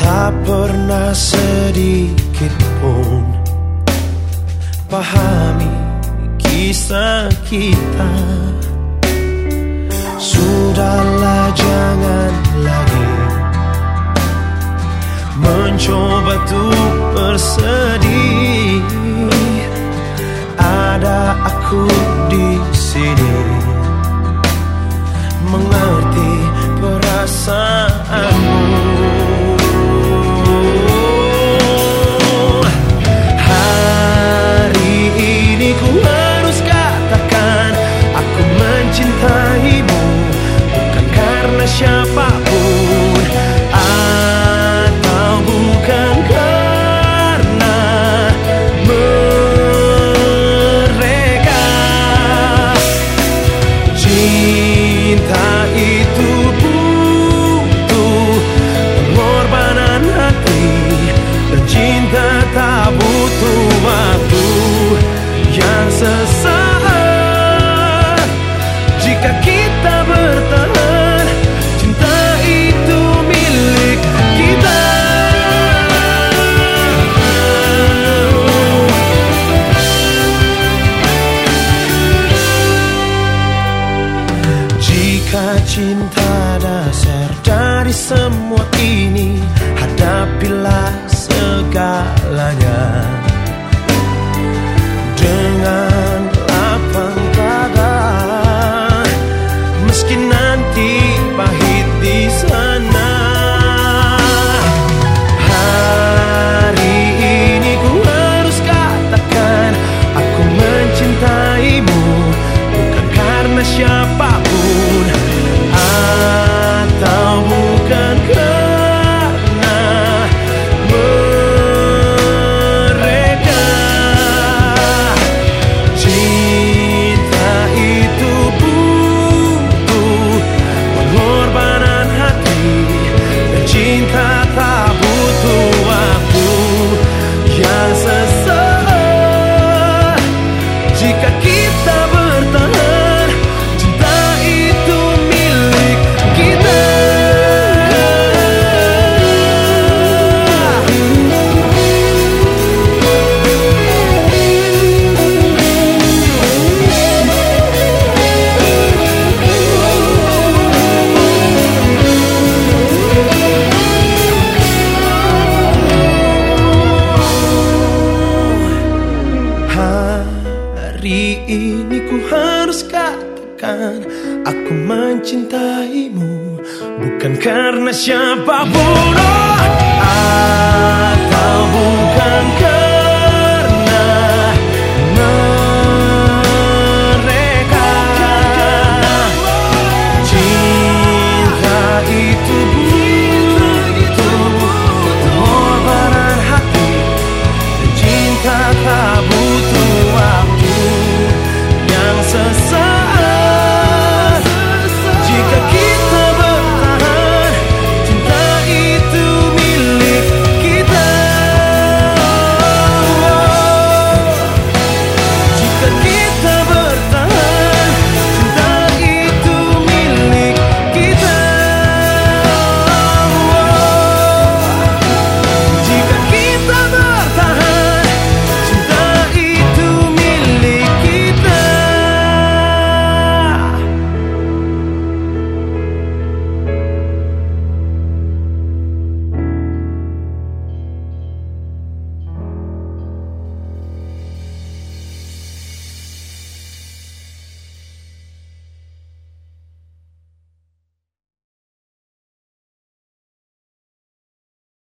Tak pernah sedikit pun Pahami kisah kita. Sudahlah jangan lagi Mencoba untuk bersedih. Ada aku cinta dasar dari semua ini Hadapilah segalanya Aku mencintaimu Bukan karena siapa pun oh, Atau bukan